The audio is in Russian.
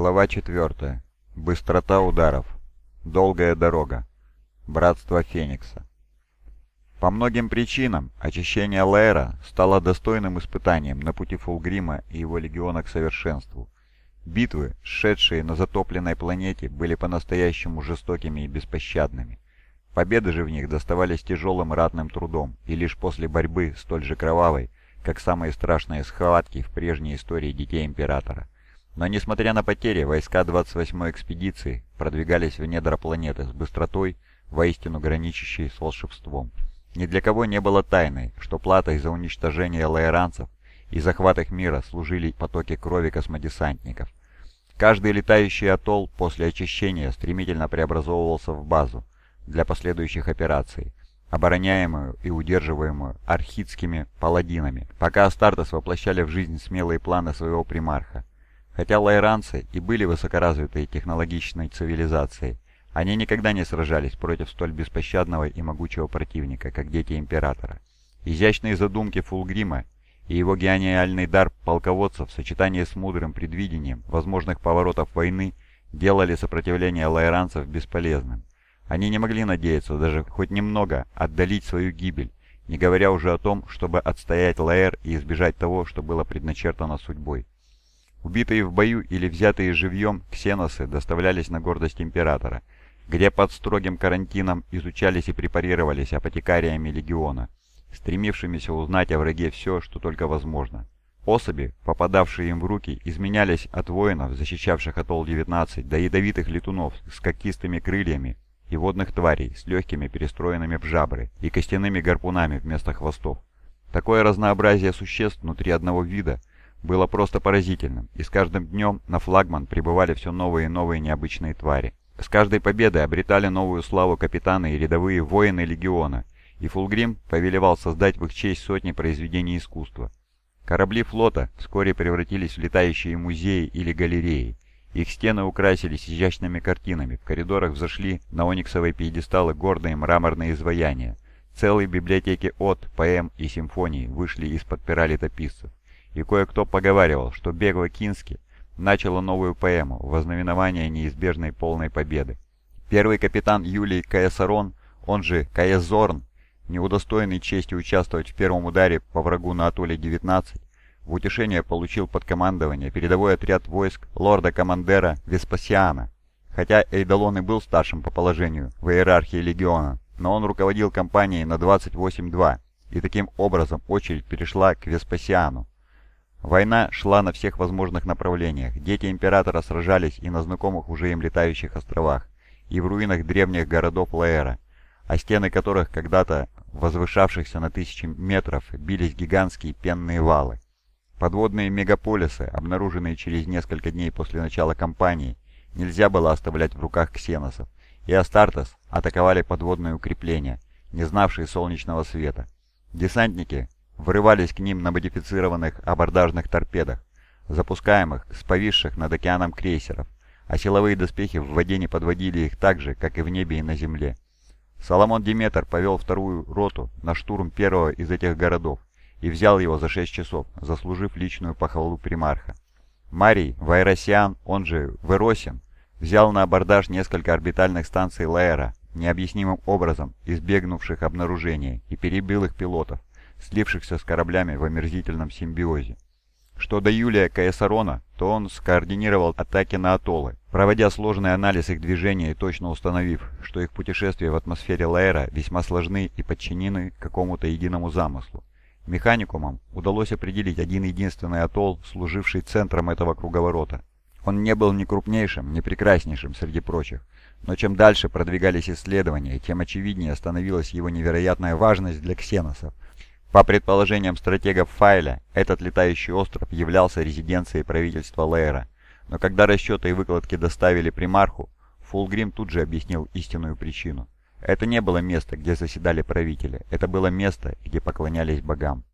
Глава 4. Быстрота ударов. Долгая дорога. Братство Феникса. По многим причинам очищение Лейра стало достойным испытанием на пути Фулгрима и его легиона к совершенству. Битвы, шедшие на затопленной планете, были по-настоящему жестокими и беспощадными. Победы же в них доставались тяжелым ратным трудом, и лишь после борьбы, столь же кровавой, как самые страшные схватки в прежней истории Детей Императора – но несмотря на потери, войска 28-й экспедиции продвигались в недра планеты с быстротой, воистину граничащей с волшебством. Ни для кого не было тайной, что платой за уничтожение лаэранцев и захват их мира служили потоки крови космодесантников. Каждый летающий атолл после очищения стремительно преобразовывался в базу для последующих операций, обороняемую и удерживаемую архидскими паладинами, пока Астартес воплощали в жизнь смелые планы своего примарха. Хотя лайранцы и были высокоразвитой технологичной цивилизацией, они никогда не сражались против столь беспощадного и могучего противника, как дети Императора. Изящные задумки Фулгрима и его гениальный дар полководца в сочетании с мудрым предвидением возможных поворотов войны делали сопротивление лайранцев бесполезным. Они не могли надеяться даже хоть немного отдалить свою гибель, не говоря уже о том, чтобы отстоять Лаэр и избежать того, что было предначертано судьбой. Убитые в бою или взятые живьем ксеносы доставлялись на гордость императора, где под строгим карантином изучались и препарировались апотекариями легиона, стремившимися узнать о враге все, что только возможно. Особи, попадавшие им в руки, изменялись от воинов, защищавших Атолл-19, до ядовитых летунов с когтистыми крыльями и водных тварей с легкими перестроенными в жабры и костяными гарпунами вместо хвостов. Такое разнообразие существ внутри одного вида было просто поразительным, и с каждым днем на флагман прибывали все новые и новые необычные твари. С каждой победой обретали новую славу капитаны и рядовые воины легиона, и Фулгрим повелевал создать в их честь сотни произведений искусства. Корабли флота вскоре превратились в летающие музеи или галереи. Их стены украсились изящными картинами, в коридорах взошли на ониксовые пьедесталы гордые мраморные изваяния. Целые библиотеки от, поэм и симфоний вышли из-под пера летописцев и кое-кто поговаривал, что Бегло Кински начала новую поэму вознаменование неизбежной полной победы. Первый капитан Юлий Каесарон, он же Каезорн, не удостоенный чести участвовать в первом ударе по врагу на Атоле-19, в утешение получил под командование передовой отряд войск лорда-командера Веспасиана. Хотя Эйдалон и был старшим по положению в иерархии легиона, но он руководил кампанией на 28-2, и таким образом очередь перешла к Веспасиану. Война шла на всех возможных направлениях. Дети Императора сражались и на знакомых уже им летающих островах, и в руинах древних городов Лаэра, о стены которых когда-то, возвышавшихся на тысячи метров, бились гигантские пенные валы. Подводные мегаполисы, обнаруженные через несколько дней после начала кампании, нельзя было оставлять в руках ксеносов, и Астартес атаковали подводные укрепления, не знавшие солнечного света. Десантники врывались к ним на модифицированных абордажных торпедах, запускаемых с повисших над океаном крейсеров, а силовые доспехи в воде не подводили их так же, как и в небе и на земле. Соломон Диметр повел вторую роту на штурм первого из этих городов и взял его за шесть часов, заслужив личную похвалу примарха. Марий Вайросиан, он же Веросин, взял на абордаж несколько орбитальных станций Лаэра, необъяснимым образом избегнувших обнаружения, и перебил их пилотов слившихся с кораблями в омерзительном симбиозе. Что до Юлия Каесарона, то он скоординировал атаки на атоллы, проводя сложный анализ их движения и точно установив, что их путешествия в атмосфере Лаэра весьма сложны и подчинены какому-то единому замыслу. Механикумам удалось определить один единственный атолл, служивший центром этого круговорота. Он не был ни крупнейшим, ни прекраснейшим среди прочих, но чем дальше продвигались исследования, тем очевиднее становилась его невероятная важность для ксеносов – по предположениям стратегов Файля, этот летающий остров являлся резиденцией правительства Лейра, но когда расчеты и выкладки доставили примарху, Фулгрим тут же объяснил истинную причину. Это не было место, где заседали правители, это было место, где поклонялись богам.